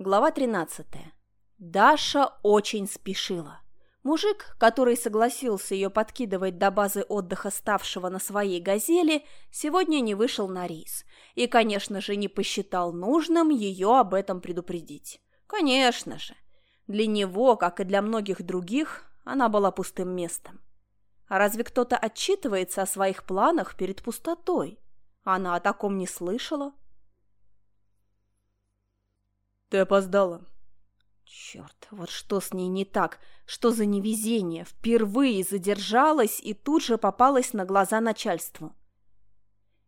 Глава 13. Даша очень спешила. Мужик, который согласился ее подкидывать до базы отдыха ставшего на своей «Газели», сегодня не вышел на рейс и, конечно же, не посчитал нужным ее об этом предупредить. Конечно же. Для него, как и для многих других, она была пустым местом. А разве кто-то отчитывается о своих планах перед пустотой? Она о таком не слышала. «Ты опоздала». Черт, вот что с ней не так? Что за невезение? Впервые задержалась и тут же попалась на глаза начальству.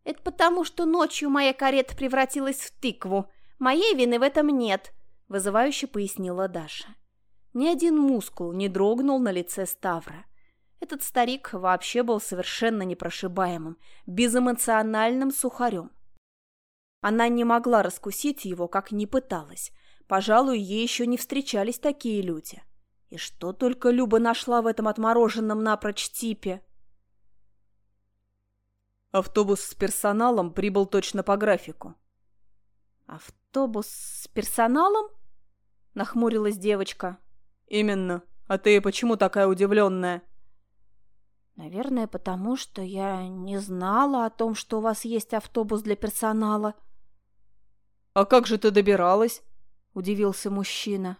«Это потому, что ночью моя карета превратилась в тыкву. Моей вины в этом нет», — вызывающе пояснила Даша. Ни один мускул не дрогнул на лице Ставра. Этот старик вообще был совершенно непрошибаемым, безэмоциональным сухарем. Она не могла раскусить его, как не пыталась. Пожалуй, ей еще не встречались такие люди. И что только Люба нашла в этом отмороженном напрочь типе? Автобус с персоналом прибыл точно по графику. «Автобус с персоналом?» — нахмурилась девочка. «Именно. А ты почему такая удивленная?» «Наверное, потому что я не знала о том, что у вас есть автобус для персонала», «А как же ты добиралась?» – удивился мужчина.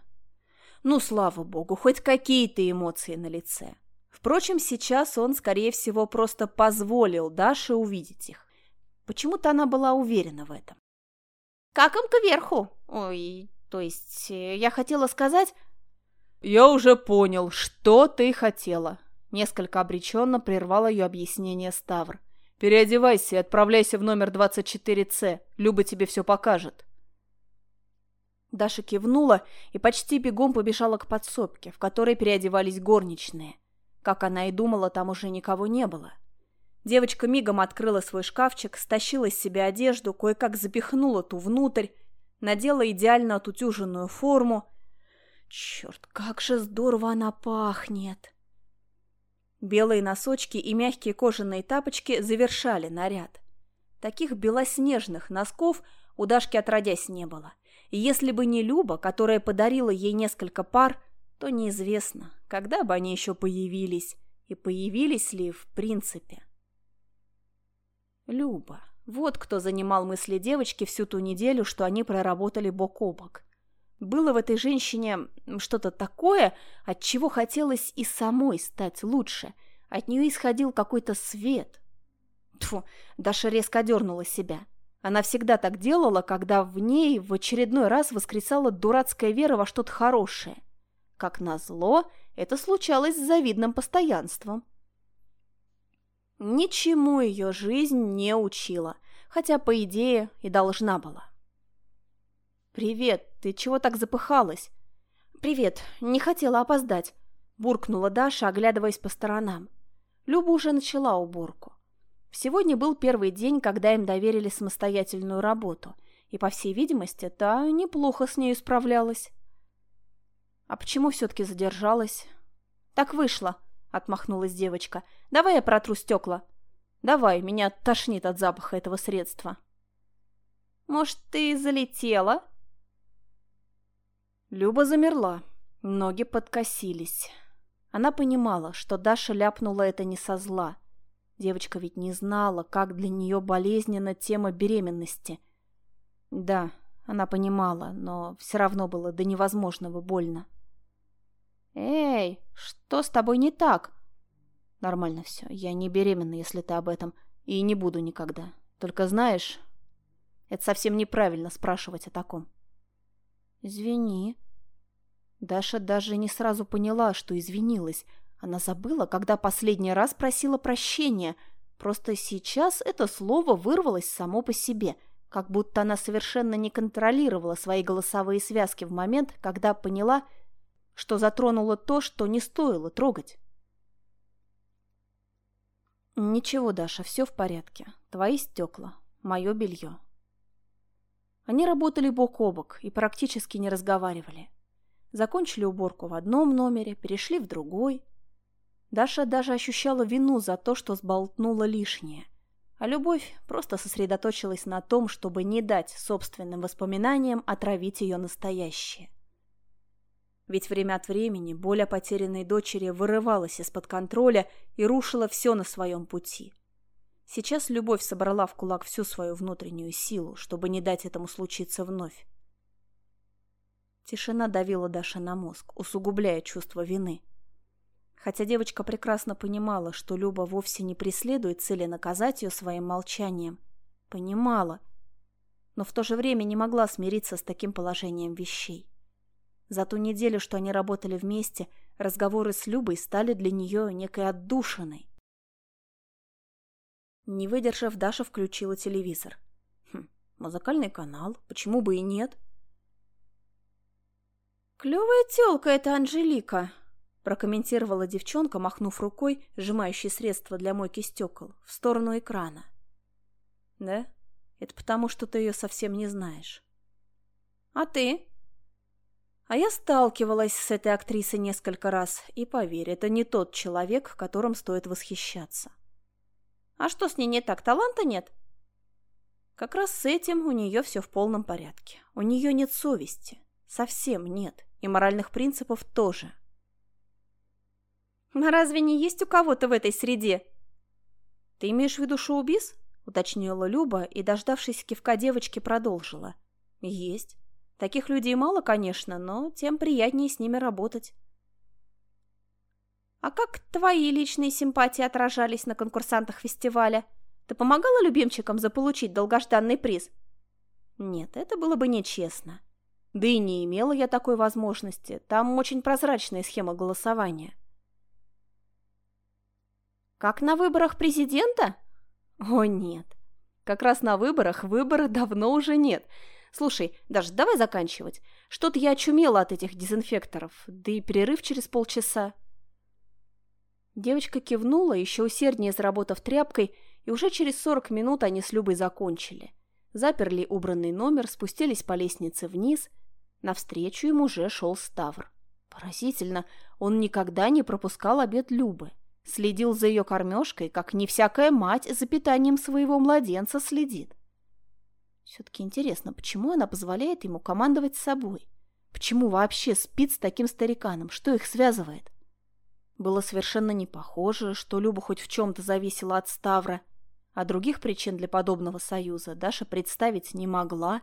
Ну, слава богу, хоть какие-то эмоции на лице. Впрочем, сейчас он, скорее всего, просто позволил Даше увидеть их. Почему-то она была уверена в этом. «Как им кверху?» «Ой, то есть, э, я хотела сказать...» «Я уже понял, что ты хотела», — несколько обреченно прервал ее объяснение Ставр. Переодевайся и отправляйся в номер 24С. Люба тебе все покажет. Даша кивнула и почти бегом побежала к подсобке, в которой переодевались горничные. Как она и думала, там уже никого не было. Девочка мигом открыла свой шкафчик, стащила с себя одежду, кое-как запихнула ту внутрь, надела идеально отутюженную форму. Черт, как же здорово она пахнет! Белые носочки и мягкие кожаные тапочки завершали наряд. Таких белоснежных носков у Дашки отродясь не было. И если бы не Люба, которая подарила ей несколько пар, то неизвестно, когда бы они еще появились, и появились ли в принципе. Люба. Вот кто занимал мысли девочки всю ту неделю, что они проработали бок о бок. Было в этой женщине что-то такое, от чего хотелось и самой стать лучше. От нее исходил какой-то свет. Тьфу, Даша резко дернула себя. Она всегда так делала, когда в ней в очередной раз воскресала дурацкая вера во что-то хорошее. Как назло, это случалось с завидным постоянством. Ничему ее жизнь не учила, хотя, по идее, и должна была. «Привет, ты чего так запыхалась?» «Привет, не хотела опоздать», – буркнула Даша, оглядываясь по сторонам. Люба уже начала уборку. Сегодня был первый день, когда им доверили самостоятельную работу, и, по всей видимости, та неплохо с ней справлялась. «А почему все-таки задержалась?» «Так вышло», — отмахнулась девочка. «Давай я протру стекла». «Давай, меня тошнит от запаха этого средства». «Может, ты залетела?» Люба замерла, ноги подкосились. Она понимала, что Даша ляпнула это не со зла. Девочка ведь не знала, как для нее болезненна тема беременности. Да, она понимала, но все равно было до невозможного больно. «Эй, что с тобой не так?» «Нормально все. Я не беременна, если ты об этом. И не буду никогда. Только знаешь, это совсем неправильно спрашивать о таком». «Извини». Даша даже не сразу поняла, что извинилась. Она забыла, когда последний раз просила прощения. Просто сейчас это слово вырвалось само по себе, как будто она совершенно не контролировала свои голосовые связки в момент, когда поняла, что затронула то, что не стоило трогать. «Ничего, Даша, все в порядке. Твои стекла, мое белье». Они работали бок о бок и практически не разговаривали. Закончили уборку в одном номере, перешли в другой. Даша даже ощущала вину за то, что сболтнула лишнее. А любовь просто сосредоточилась на том, чтобы не дать собственным воспоминаниям отравить ее настоящее. Ведь время от времени боль о потерянной дочери вырывалась из-под контроля и рушила все на своем пути. Сейчас любовь собрала в кулак всю свою внутреннюю силу, чтобы не дать этому случиться вновь. Тишина давила Даша на мозг, усугубляя чувство вины. Хотя девочка прекрасно понимала, что Люба вовсе не преследует цели наказать ее своим молчанием. Понимала. Но в то же время не могла смириться с таким положением вещей. За ту неделю, что они работали вместе, разговоры с Любой стали для нее некой отдушиной. Не выдержав, Даша включила телевизор. Хм, музыкальный канал, почему бы и нет? «Клевая тёлка эта Анжелика», прокомментировала девчонка, махнув рукой, сжимающей средство для мойки стекол, в сторону экрана. «Да? Это потому, что ты ее совсем не знаешь». «А ты?» А я сталкивалась с этой актрисой несколько раз, и поверь, это не тот человек, которым стоит восхищаться. А что с ней не так, таланта нет? Как раз с этим у нее все в полном порядке. У нее нет совести. Совсем нет. И моральных принципов тоже. «А разве не есть у кого-то в этой среде?» «Ты имеешь в виду шоу-биз?» — уточнила Люба и, дождавшись кивка девочки, продолжила. «Есть. Таких людей мало, конечно, но тем приятнее с ними работать». «А как твои личные симпатии отражались на конкурсантах фестиваля? Ты помогала любимчикам заполучить долгожданный приз?» «Нет, это было бы нечестно. Да и не имела я такой возможности. Там очень прозрачная схема голосования». Как на выборах президента? О, нет. Как раз на выборах выбора давно уже нет. Слушай, даже давай заканчивать. Что-то я очумела от этих дезинфекторов. Да и перерыв через полчаса. Девочка кивнула, еще усерднее заработав тряпкой, и уже через сорок минут они с Любой закончили. Заперли убранный номер, спустились по лестнице вниз. Навстречу им уже шел Ставр. Поразительно, он никогда не пропускал обед Любы. Следил за ее кормежкой, как не всякая мать за питанием своего младенца следит. Все-таки интересно, почему она позволяет ему командовать собой? Почему вообще спит с таким стариканом? Что их связывает? Было совершенно не похоже, что Люба хоть в чем-то зависела от Ставра, а других причин для подобного союза Даша представить не могла,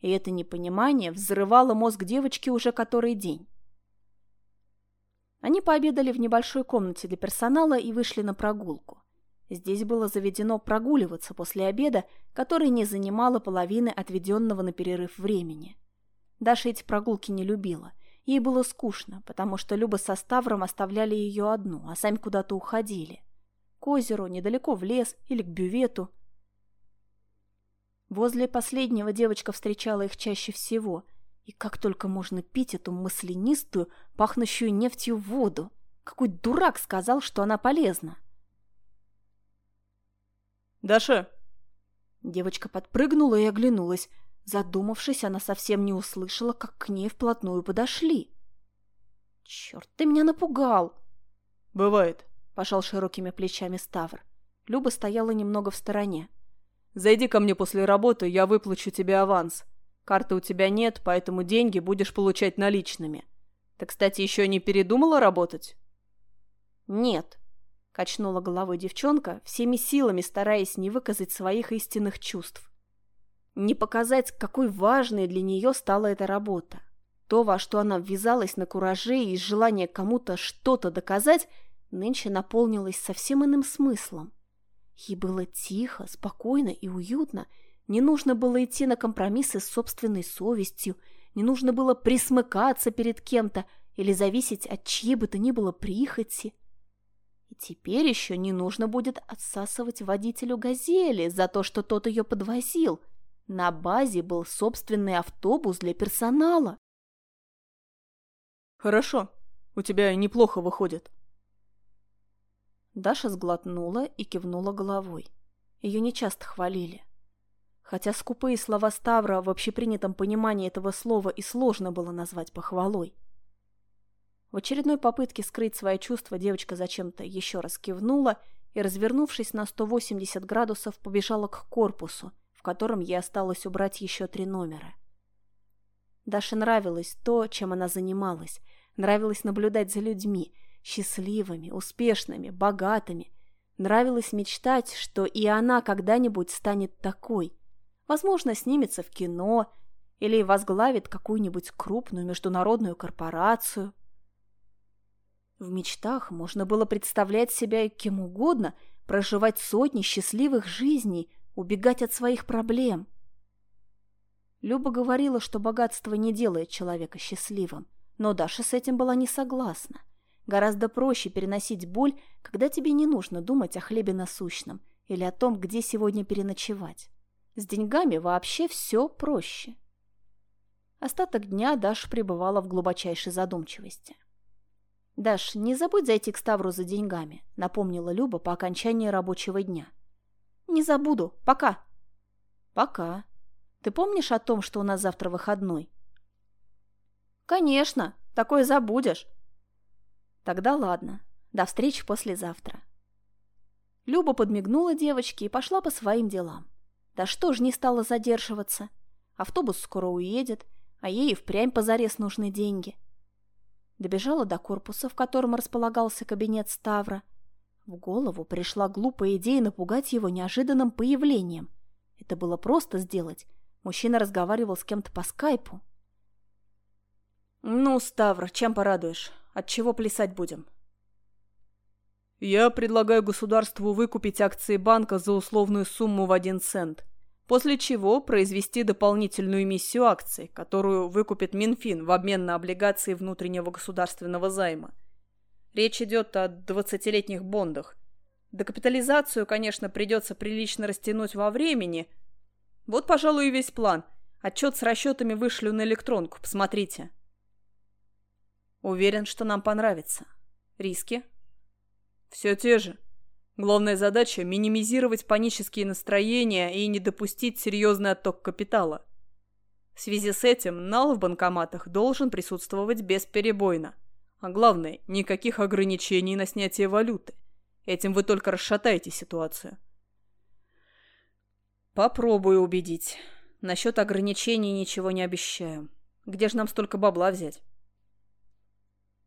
и это непонимание взрывало мозг девочки уже который день. Они пообедали в небольшой комнате для персонала и вышли на прогулку. Здесь было заведено прогуливаться после обеда, который не занимало половины отведенного на перерыв времени. Даша эти прогулки не любила. Ей было скучно, потому что Люба со Ставром оставляли ее одну, а сами куда-то уходили. К озеру, недалеко в лес или к бювету. Возле последнего девочка встречала их чаще всего – и как только можно пить эту маслянистую, пахнущую нефтью воду? Какой дурак сказал, что она полезна? «Даша!» Девочка подпрыгнула и оглянулась. Задумавшись, она совсем не услышала, как к ней вплотную подошли. «Черт, ты меня напугал!» «Бывает», — пожал широкими плечами Ставр. Люба стояла немного в стороне. «Зайди ко мне после работы, я выплачу тебе аванс. Карты у тебя нет, поэтому деньги будешь получать наличными. Ты, кстати, еще не передумала работать? Нет, качнула головой девчонка, всеми силами стараясь не выказать своих истинных чувств. Не показать, какой важной для нее стала эта работа. То, во что она ввязалась на кураже и из желания кому-то что-то доказать, нынче наполнилось совсем иным смыслом. Ей было тихо, спокойно и уютно, не нужно было идти на компромиссы с собственной совестью, не нужно было присмыкаться перед кем-то или зависеть от чьей бы то ни было прихоти. И теперь еще не нужно будет отсасывать водителю «Газели» за то, что тот ее подвозил. На базе был собственный автобус для персонала. «Хорошо, у тебя неплохо выходит». Даша сглотнула и кивнула головой. Ее нечасто хвалили. Хотя скупые слова Ставра в общепринятом понимании этого слова и сложно было назвать похвалой. В очередной попытке скрыть свои чувства девочка зачем-то еще раз кивнула и, развернувшись на 180 градусов, побежала к корпусу, котором ей осталось убрать еще три номера. Даше нравилось то, чем она занималась. Нравилось наблюдать за людьми, счастливыми, успешными, богатыми. Нравилось мечтать, что и она когда-нибудь станет такой. Возможно, снимется в кино или возглавит какую-нибудь крупную международную корпорацию. В мечтах можно было представлять себя кем угодно, проживать сотни счастливых жизней, убегать от своих проблем – Люба говорила, что богатство не делает человека счастливым, но Даша с этим была не согласна. Гораздо проще переносить боль, когда тебе не нужно думать о хлебе насущном или о том, где сегодня переночевать. С деньгами вообще все проще. Остаток дня Даша пребывала в глубочайшей задумчивости. «Даш, не забудь зайти к Ставру за деньгами», — напомнила Люба по окончании рабочего дня. «Не забуду. Пока». «Пока», ты помнишь о том, что у нас завтра выходной? Конечно, такое забудешь. Тогда ладно. До встречи послезавтра. Люба подмигнула девочке и пошла по своим делам. Да что ж не стала задерживаться? Автобус скоро уедет, а ей и впрямь позарез нужны деньги. Добежала до корпуса, в котором располагался кабинет Ставра. В голову пришла глупая идея напугать его неожиданным появлением. Это было просто сделать, Мужчина разговаривал с кем-то по скайпу. «Ну, Ставр, чем порадуешь? От чего плясать будем?» «Я предлагаю государству выкупить акции банка за условную сумму в один цент, после чего произвести дополнительную эмиссию акций, которую выкупит Минфин в обмен на облигации внутреннего государственного займа. Речь идет о двадцатилетних бондах. Докапитализацию, конечно, придется прилично растянуть во времени – вот, пожалуй, и весь план. Отчет с расчетами вышлю на электронку, посмотрите. Уверен, что нам понравится. Риски? Все те же. Главная задача – минимизировать панические настроения и не допустить серьезный отток капитала. В связи с этим нал в банкоматах должен присутствовать бесперебойно. А главное, никаких ограничений на снятие валюты. Этим вы только расшатаете ситуацию. Попробую убедить. Насчет ограничений ничего не обещаю. Где же нам столько бабла взять?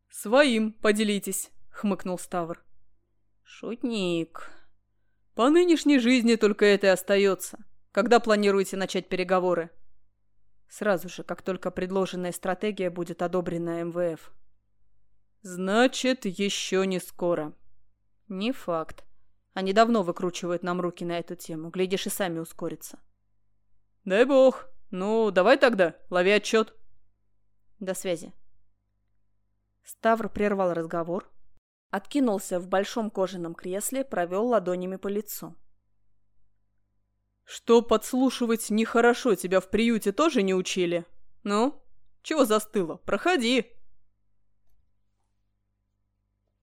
Своим поделитесь, хмыкнул Ставр. Шутник. По нынешней жизни только это и остается. Когда планируете начать переговоры? Сразу же, как только предложенная стратегия будет одобрена МВФ. Значит, еще не скоро. Не факт. Они давно выкручивают нам руки на эту тему. Глядишь, и сами ускорятся. Дай бог. Ну, давай тогда. Лови отчет. До связи. Ставр прервал разговор, откинулся в большом кожаном кресле, провел ладонями по лицу. «Что подслушивать нехорошо, тебя в приюте тоже не учили? Ну, чего застыло? Проходи!»